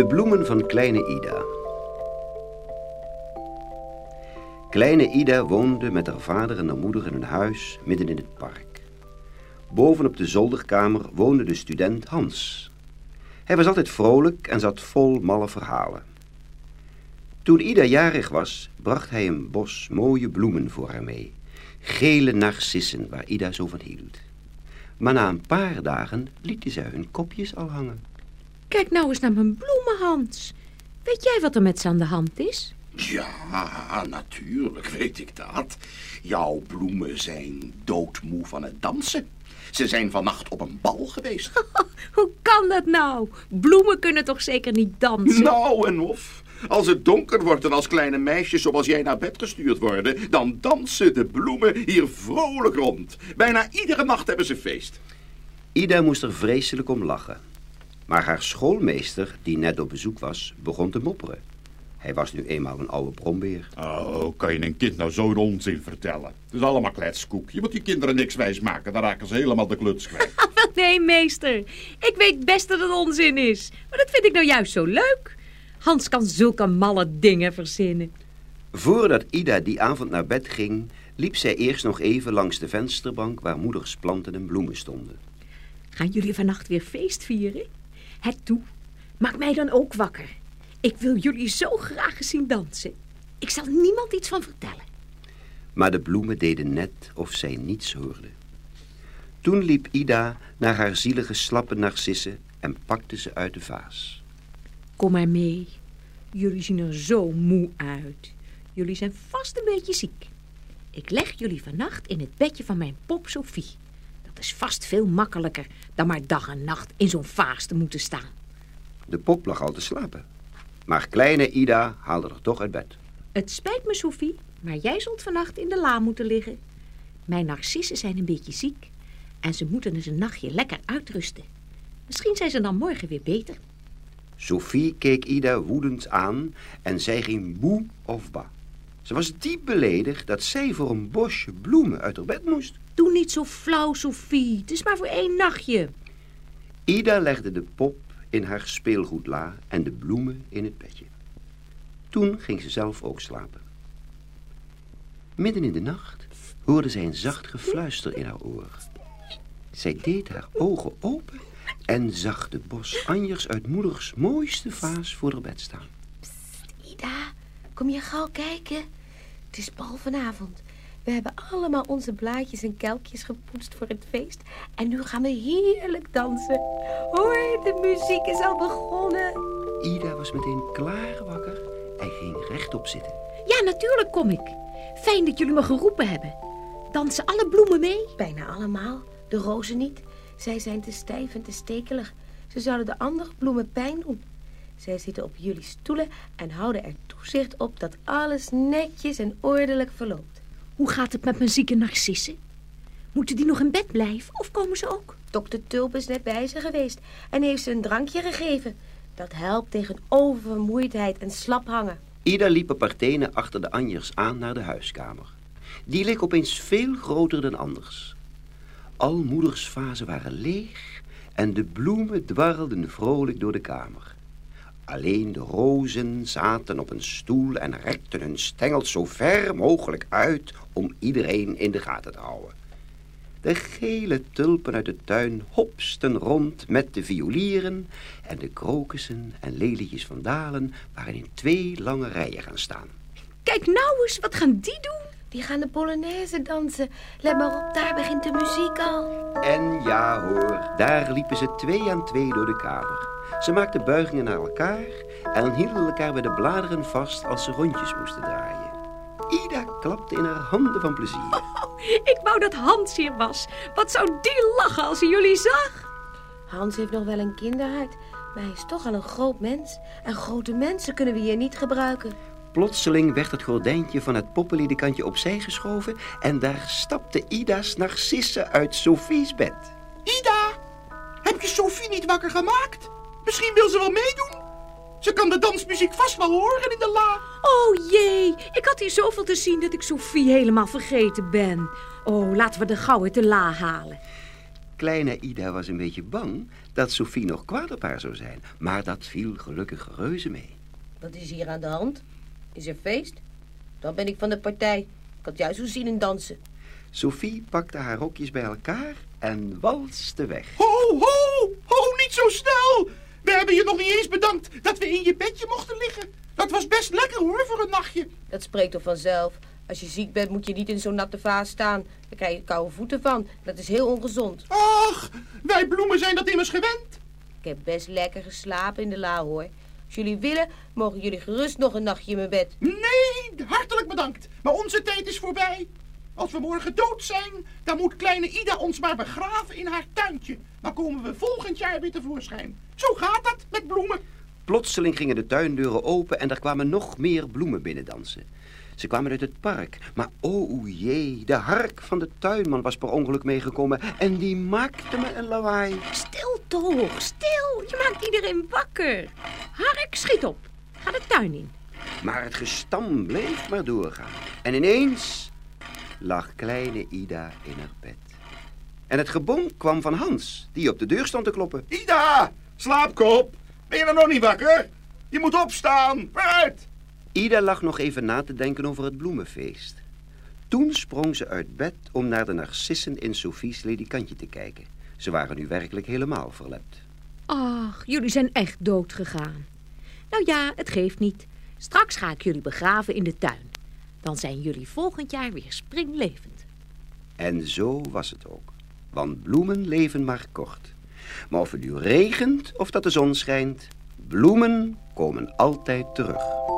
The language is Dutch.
De bloemen van kleine Ida. Kleine Ida woonde met haar vader en haar moeder in een huis midden in het park. Boven op de zolderkamer woonde de student Hans. Hij was altijd vrolijk en zat vol malle verhalen. Toen Ida jarig was, bracht hij een bos mooie bloemen voor haar mee. Gele narcissen waar Ida zo van hield. Maar na een paar dagen lieten zij hun kopjes al hangen. Kijk nou eens naar mijn bloemen, Hans. Weet jij wat er met ze aan de hand is? Ja, natuurlijk weet ik dat. Jouw bloemen zijn doodmoe van het dansen. Ze zijn vannacht op een bal geweest. Hoe kan dat nou? Bloemen kunnen toch zeker niet dansen? Nou en of. Als het donker wordt en als kleine meisjes zoals jij naar bed gestuurd worden... dan dansen de bloemen hier vrolijk rond. Bijna iedere nacht hebben ze feest. Ida moest er vreselijk om lachen. Maar haar schoolmeester, die net op bezoek was, begon te mopperen. Hij was nu eenmaal een oude brombeer. Oh, kan je een kind nou zo'n onzin vertellen? Het is allemaal kletskoek. Je moet die kinderen niks wijs maken. Dan raken ze helemaal de kluts kwijt. nee, meester. Ik weet best dat het onzin is. Maar dat vind ik nou juist zo leuk. Hans kan zulke malle dingen verzinnen. Voordat Ida die avond naar bed ging, liep zij eerst nog even langs de vensterbank waar moeders planten en bloemen stonden. Gaan jullie vannacht weer feest vieren? Het toe. Maak mij dan ook wakker. Ik wil jullie zo graag zien dansen. Ik zal niemand iets van vertellen. Maar de bloemen deden net of zij niets hoorden. Toen liep Ida naar haar zielige slappe narcissen en pakte ze uit de vaas. Kom maar mee. Jullie zien er zo moe uit. Jullie zijn vast een beetje ziek. Ik leg jullie vannacht in het bedje van mijn pop Sophie. Is vast veel makkelijker dan maar dag en nacht in zo'n vaas te moeten staan. De pop lag al te slapen. Maar kleine Ida haalde er toch uit bed. Het spijt me, Sophie, maar jij zult vannacht in de la moeten liggen. Mijn narcissen zijn een beetje ziek en ze moeten dus een nachtje lekker uitrusten. Misschien zijn ze dan morgen weer beter. Sophie keek Ida woedend aan en zij ging boe of ba. Ze was diep beledigd dat zij voor een bosje bloemen uit haar bed moest. Doe niet zo flauw, Sophie. Het is maar voor één nachtje. Ida legde de pop in haar speelgoedla en de bloemen in het bedje. Toen ging ze zelf ook slapen. Midden in de nacht hoorde zij een zacht gefluister in haar oor. Zij deed haar ogen open en zag de bos anjers uit moeders mooiste vaas voor haar bed staan. Psst, Ida, kom je gauw kijken? Het is bal vanavond. We hebben allemaal onze blaadjes en kelkjes gepoetst voor het feest. En nu gaan we heerlijk dansen. Hoor, de muziek is al begonnen. Ida was meteen klaar wakker en ging rechtop zitten. Ja, natuurlijk kom ik. Fijn dat jullie me geroepen hebben. Dansen alle bloemen mee? Bijna allemaal. De rozen niet. Zij zijn te stijf en te stekelig. Ze zouden de andere bloemen pijn doen. Zij zitten op jullie stoelen en houden er toezicht op dat alles netjes en ordelijk verloopt. Hoe gaat het met mijn zieke narcissen? Moeten die nog in bed blijven of komen ze ook? Dokter Tulp is net bij ze geweest en heeft ze een drankje gegeven. Dat helpt tegen oververmoeidheid en slap hangen. Ida liep op haar tenen achter de anjers aan naar de huiskamer. Die leek opeens veel groter dan anders. Al moeders vazen waren leeg en de bloemen dwarrelden vrolijk door de kamer. Alleen de rozen zaten op een stoel en rekten hun stengels zo ver mogelijk uit om iedereen in de gaten te houden. De gele tulpen uit de tuin hopsten rond met de violieren en de krokussen en lelietjes van dalen waren in twee lange rijen gaan staan. Kijk nou eens, wat gaan die doen? Die gaan de Polonaise dansen. Let maar op, daar begint de muziek al. En ja hoor, daar liepen ze twee aan twee door de kamer. Ze maakten buigingen naar elkaar en hielden elkaar bij de bladeren vast als ze rondjes moesten draaien. Ida klapte in haar handen van plezier. Oh, ik wou dat Hans hier was. Wat zou die lachen als hij jullie zag? Hans heeft nog wel een kinderhart, maar hij is toch al een groot mens. En grote mensen kunnen we hier niet gebruiken. Plotseling werd het gordijntje van het poppenliedekantje opzij geschoven... en daar stapte Ida's narcisse uit Sophie's bed. Ida, heb je Sophie niet wakker gemaakt? Misschien wil ze wel meedoen. Ze kan de dansmuziek vast wel horen in de la. Oh jee, ik had hier zoveel te zien dat ik Sophie helemaal vergeten ben. Oh, laten we de gauw uit de la halen. Kleine Ida was een beetje bang dat Sophie nog kwaad op haar zou zijn. Maar dat viel gelukkig reuze mee. Wat is hier aan de hand? Is er feest? Dan ben ik van de partij. Ik had juist zo zin in dansen. Sophie pakte haar rokjes bij elkaar en walste weg. Ho, ho, ho, niet zo snel. We hebben je nog niet eens bedankt dat we in je bedje mochten liggen. Dat was best lekker hoor, voor een nachtje. Dat spreekt toch vanzelf. Als je ziek bent moet je niet in zo'n natte vaas staan. Daar krijg je koude voeten van. Dat is heel ongezond. Ach, wij bloemen zijn dat immers gewend. Ik heb best lekker geslapen in de la hoor. Als jullie willen, mogen jullie gerust nog een nachtje in mijn bed. Nee, hartelijk bedankt. Maar onze tijd is voorbij. Als we morgen dood zijn, dan moet kleine Ida ons maar begraven in haar tuintje. Dan komen we volgend jaar weer tevoorschijn. Zo gaat dat met bloemen. Plotseling gingen de tuindeuren open en er kwamen nog meer bloemen binnendansen. Ze kwamen uit het park, maar oh jee, de hark van de tuinman was per ongeluk meegekomen en die maakte me een lawaai. Stil toch, stil. Je maakt iedereen wakker. Hark, schiet op. Ga de tuin in. Maar het gestam bleef maar doorgaan. En ineens lag kleine Ida in haar bed. En het gebonk kwam van Hans, die op de deur stond te kloppen. Ida, slaapkop. Ben je er nog niet wakker? Je moet opstaan. Uit. Ida lag nog even na te denken over het bloemenfeest. Toen sprong ze uit bed om naar de narcissen in Sophie's ledikantje te kijken. Ze waren nu werkelijk helemaal verlept. Ach, jullie zijn echt dood gegaan. Nou ja, het geeft niet. Straks ga ik jullie begraven in de tuin. Dan zijn jullie volgend jaar weer springlevend. En zo was het ook. Want bloemen leven maar kort. Maar of het nu regent of dat de zon schijnt, bloemen komen altijd terug.